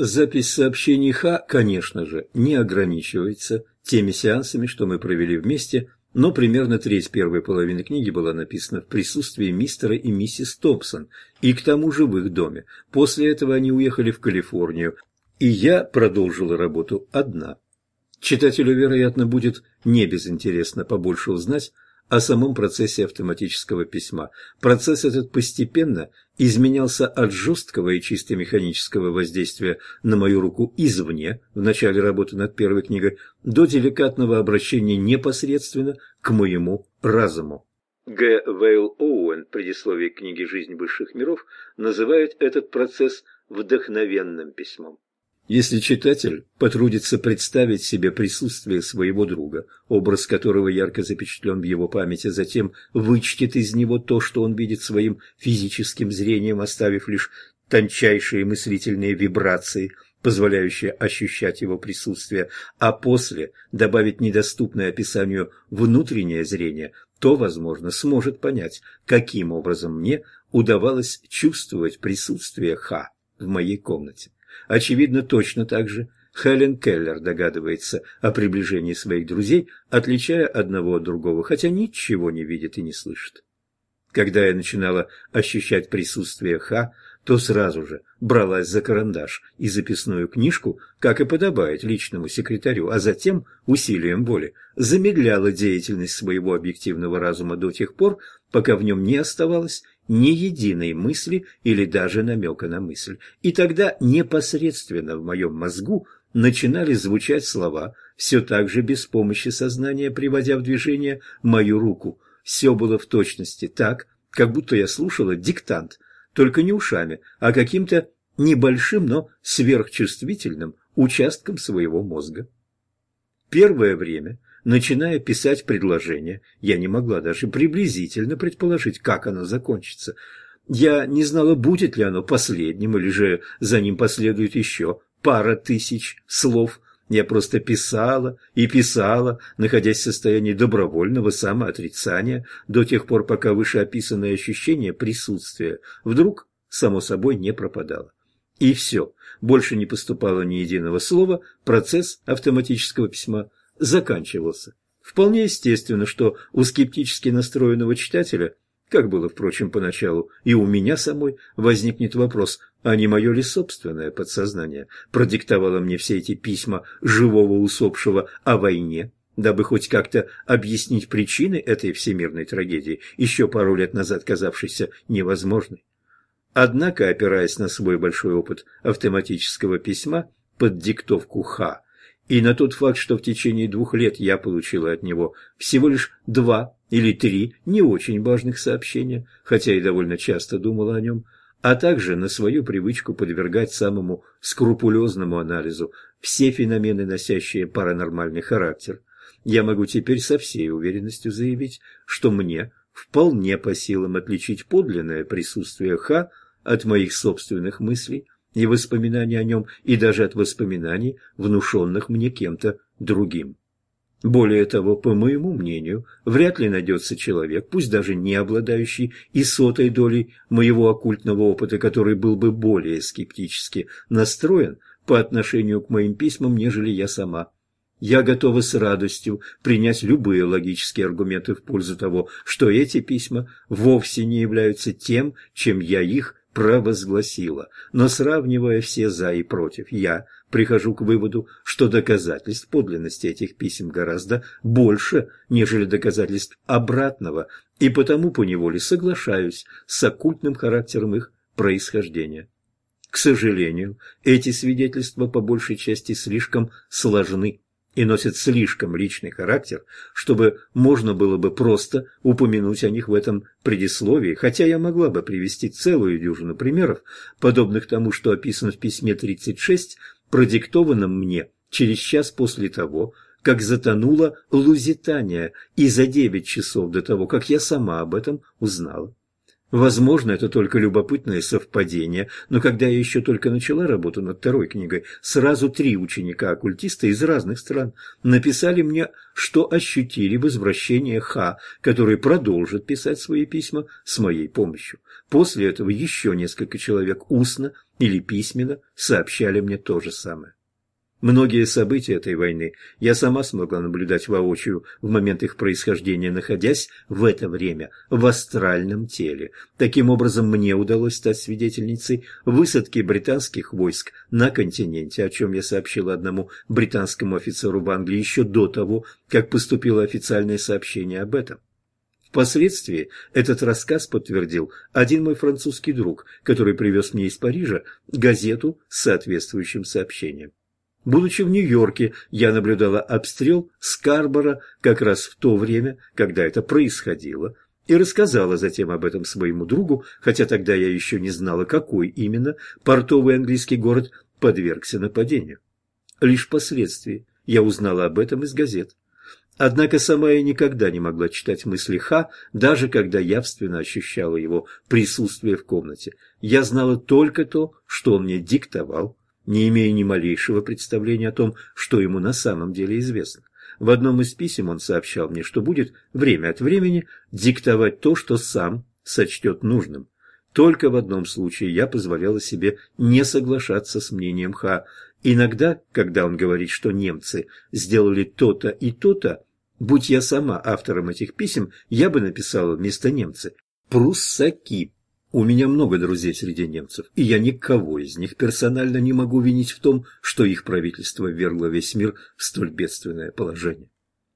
Запись сообщений Х, конечно же, не ограничивается теми сеансами, что мы провели вместе, но примерно треть первой половины книги была написана в присутствии мистера и миссис Томпсон, и к тому же в их доме. После этого они уехали в Калифорнию, и я продолжила работу одна. Читателю, вероятно, будет не безинтересно побольше узнать о самом процессе автоматического письма. Процесс этот постепенно изменялся от жесткого и чисто механического воздействия на мою руку извне в начале работы над первой книгой до деликатного обращения непосредственно к моему разуму. Г. Вейл Оуэн в предисловии книги «Жизнь высших миров» называет этот процесс вдохновенным письмом. Если читатель потрудится представить себе присутствие своего друга, образ которого ярко запечатлен в его памяти, затем вычтет из него то, что он видит своим физическим зрением, оставив лишь тончайшие мыслительные вибрации, позволяющие ощущать его присутствие, а после добавить недоступное описанию внутреннее зрение, то, возможно, сможет понять, каким образом мне удавалось чувствовать присутствие Ха в моей комнате. Очевидно, точно так же Хелен Келлер догадывается о приближении своих друзей, отличая одного от другого, хотя ничего не видит и не слышит. Когда я начинала ощущать присутствие Ха, то сразу же бралась за карандаш и записную книжку, как и подобает личному секретарю, а затем, усилием воли, замедляла деятельность своего объективного разума до тех пор, пока в нем не оставалось ни единой мысли или даже намека на мысль. И тогда непосредственно в моем мозгу начинали звучать слова, все так же без помощи сознания, приводя в движение мою руку. Все было в точности так, как будто я слушала диктант, только не ушами, а каким-то небольшим, но сверхчувствительным участком своего мозга. Первое время начиная писать предложение, я не могла даже приблизительно предположить, как оно закончится. Я не знала, будет ли оно последним, или же за ним последует еще пара тысяч слов. Я просто писала и писала, находясь в состоянии добровольного самоотрицания, до тех пор, пока вышеописанное ощущение присутствия вдруг, само собой, не пропадало. И все, больше не поступало ни единого слова, процесс автоматического письма заканчивался. Вполне естественно, что у скептически настроенного читателя, как было, впрочем, поначалу, и у меня самой, возникнет вопрос, а не мое ли собственное подсознание продиктовало мне все эти письма живого усопшего о войне, дабы хоть как-то объяснить причины этой всемирной трагедии, еще пару лет назад казавшейся невозможной. Однако, опираясь на свой большой опыт автоматического письма под диктовку Х, и на тот факт, что в течение двух лет я получила от него всего лишь два или три не очень важных сообщения, хотя и довольно часто думала о нем, а также на свою привычку подвергать самому скрупулезному анализу все феномены, носящие паранормальный характер, я могу теперь со всей уверенностью заявить, что мне вполне по силам отличить подлинное присутствие Ха от моих собственных мыслей, и воспоминаний о нем, и даже от воспоминаний, внушенных мне кем-то другим. Более того, по моему мнению, вряд ли найдется человек, пусть даже не обладающий и сотой долей моего оккультного опыта, который был бы более скептически настроен по отношению к моим письмам, нежели я сама. Я готова с радостью принять любые логические аргументы в пользу того, что эти письма вовсе не являются тем, чем я их провозгласила, но сравнивая все «за» и «против», я прихожу к выводу, что доказательств подлинности этих писем гораздо больше, нежели доказательств обратного, и потому поневоле соглашаюсь с оккультным характером их происхождения. К сожалению, эти свидетельства по большей части слишком сложны и носят слишком личный характер, чтобы можно было бы просто упомянуть о них в этом предисловии, хотя я могла бы привести целую дюжину примеров, подобных тому, что описано в письме 36, продиктованном мне через час после того, как затонула Лузитания, и за девять часов до того, как я сама об этом узнала. Возможно, это только любопытное совпадение, но когда я еще только начала работу над второй книгой, сразу три ученика-оккультиста из разных стран написали мне, что ощутили возвращение Ха, который продолжит писать свои письма с моей помощью. После этого еще несколько человек устно или письменно сообщали мне то же самое. Многие события этой войны я сама смогла наблюдать воочию в момент их происхождения, находясь в это время в астральном теле. Таким образом, мне удалось стать свидетельницей высадки британских войск на континенте, о чем я сообщила одному британскому офицеру в Англии еще до того, как поступило официальное сообщение об этом. Впоследствии этот рассказ подтвердил один мой французский друг, который привез мне из Парижа газету с соответствующим сообщением. Будучи в Нью-Йорке, я наблюдала обстрел Скарбора как раз в то время, когда это происходило, и рассказала затем об этом своему другу, хотя тогда я еще не знала, какой именно портовый английский город подвергся нападению. Лишь впоследствии я узнала об этом из газет. Однако сама я никогда не могла читать мысли Ха, даже когда явственно ощущала его присутствие в комнате. Я знала только то, что он мне диктовал, не имея ни малейшего представления о том, что ему на самом деле известно. В одном из писем он сообщал мне, что будет время от времени диктовать то, что сам сочтет нужным. Только в одном случае я позволяла себе не соглашаться с мнением Ха. Иногда, когда он говорит, что немцы сделали то-то и то-то, будь я сама автором этих писем, я бы написала вместо немцы «пруссаки». У меня много друзей среди немцев, и я никого из них персонально не могу винить в том, что их правительство ввергло весь мир в столь бедственное положение.